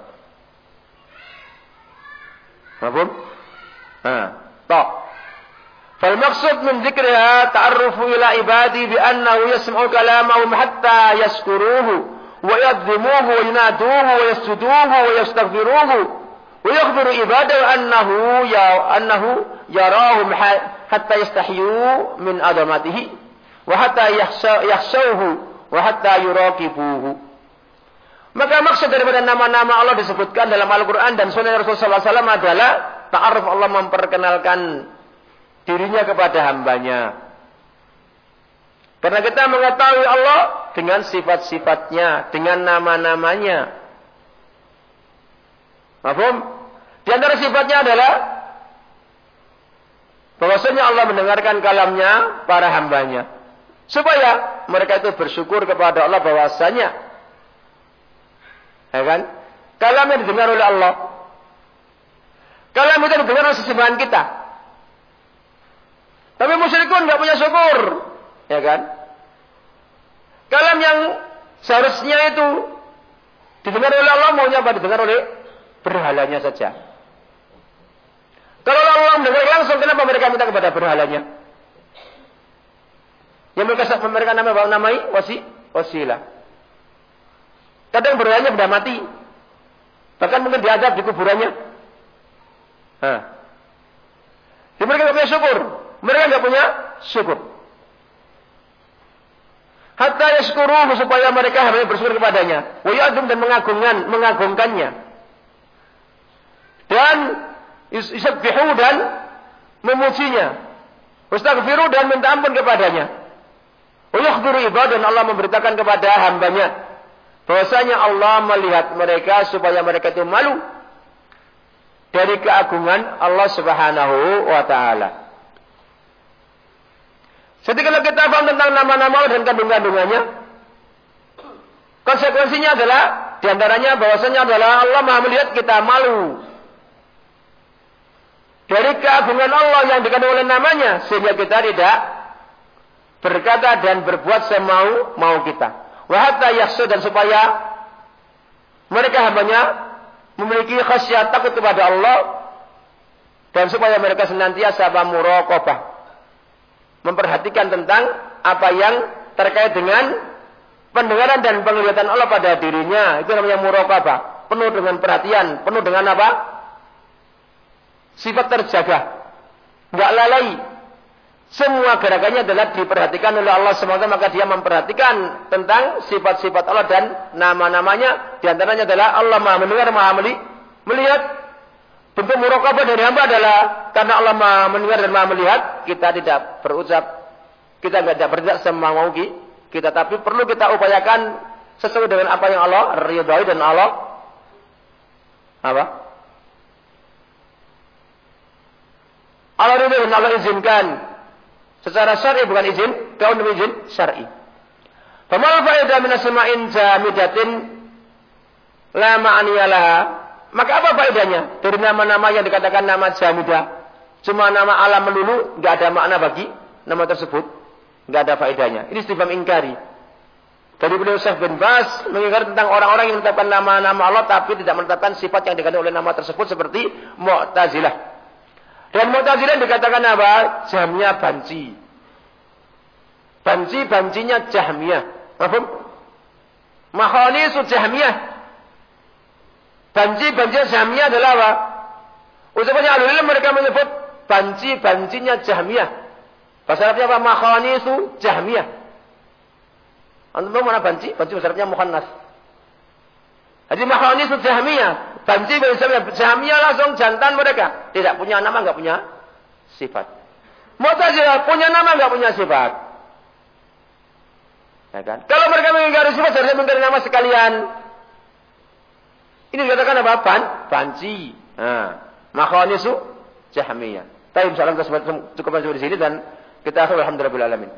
Speaker 1: Mafhum? Nah, tok. Fal maksud min dzikriha ta'arrufu ila ibadi bi annahu yasma'u kalamahum hatta. ويظلموه وينادوه ويسجدوه ويستغفروه ويخبر عباده أنه أنه يراهم حتى يستحيوا من عظمته وحتى يخشوه وحتى يراقبوه Maka maksud daripada nama-nama Allah disebutkan dalam Al-Quran dan Sunnah Rasulullah SAW adalah ta'aruf Allah memperkenalkan dirinya kepada hambanya. Karena kita mengetahui Allah dengan sifat-sifatnya, dengan nama-namanya. Mahfum? Di antara sifatnya adalah bahwasanya Allah mendengarkan kalamnya para hambanya. Supaya mereka itu bersyukur kepada Allah bahwasanya Ya kan? Kalam yang didengar oleh Allah. Kalam itu didengar oleh sesembahan kita. Tapi musyrikun nggak punya syukur. Ya kan? Kalam yang seharusnya itu didengar oleh Allah maunya apa? Didengar oleh berhalanya saja. Kalau Allah mendengar langsung, kenapa mereka minta kepada berhalanya? Yang mereka mereka nama namai wasi wasilah. Kadang berhalanya sudah mati. Bahkan mungkin diadab di kuburannya. Nah. Jadi mereka tidak punya syukur. Mereka tidak punya syukur. Hatta yaskuruhu supaya mereka harus bersyukur kepadanya. Wa dan mengagungkan, mengagungkannya. Dan isabbihu dan memujinya. Wastaghfiru dan minta ampun kepadanya. Wa yukhbiru dan Allah memberitakan kepada hambanya Bahwasanya Allah melihat mereka supaya mereka itu malu dari keagungan Allah Subhanahu wa taala. Kalau kita paham tentang nama-nama dan kandung-kandungannya, konsekuensinya adalah di antaranya bahwasanya adalah Allah Maha melihat kita malu dari keagungan Allah yang dikandung oleh namanya sehingga kita tidak berkata dan berbuat semau mau kita. Wahatta dan supaya mereka hambanya memiliki khasyat takut kepada Allah dan supaya mereka senantiasa muraqabah memperhatikan tentang apa yang terkait dengan pendengaran dan penglihatan Allah pada dirinya itu namanya muraqabah penuh dengan perhatian penuh dengan apa
Speaker 2: Sifat terjaga. Enggak lalai. Semua gerakannya adalah diperhatikan oleh Allah SWT maka dia memperhatikan tentang sifat-sifat Allah dan nama-namanya. Di antaranya adalah Allah Maha mendengar, Maha melihat. Bentuk murokabah dari hamba adalah karena Allah Maha mendengar dan Maha melihat, kita tidak berucap, kita tidak bertindak semau kita, tapi perlu kita upayakan sesuai dengan apa yang Allah ridhoi dan Allah apa? Allah ridho dan Allah izinkan secara syar'i bukan izin, kaum izin syar'i. Famal faedah min asma'in jamidatin la ma'niyalaha maka apa faedahnya dari nama-nama yang dikatakan nama jamidah? Cuma nama alam melulu, nggak ada makna bagi nama tersebut, nggak ada faedahnya. Ini istifham ingkari. Dari beliau Syekh bin Bas mengingkari tentang orang-orang yang menetapkan nama-nama Allah tapi tidak menetapkan sifat yang dikatakan oleh nama tersebut seperti Mu'tazilah. Dan Mu'tazilah dikatakan apa? Jahmiyah banci. Banci-bancinya Jahmiyah. Apa? Makhalisu Jahmiyah Banci-banci Jahmiyah adalah apa? Ucapannya alul mereka menyebut banci-bancinya Jahmiyah. Bahasa Arabnya apa? Makhanisu Jahmiyah. Antum tahu mana banci? Banci bahasa Arabnya muhannas. Jadi makhanisu Jahmiyah. Banci bahasa Jahmiyah langsung jantan mereka. Tidak punya nama, enggak punya sifat. Mu'tazilah punya nama, enggak punya sifat. Ya kan? Kalau mereka mengingkari sifat, harusnya mengingkari nama sekalian. Ini dikatakan apa? Ban, banci. Nah, makhanisu jahmiyah. Tapi misalnya kita cukup sampai di sini dan kita akhir alhamdulillah alamin.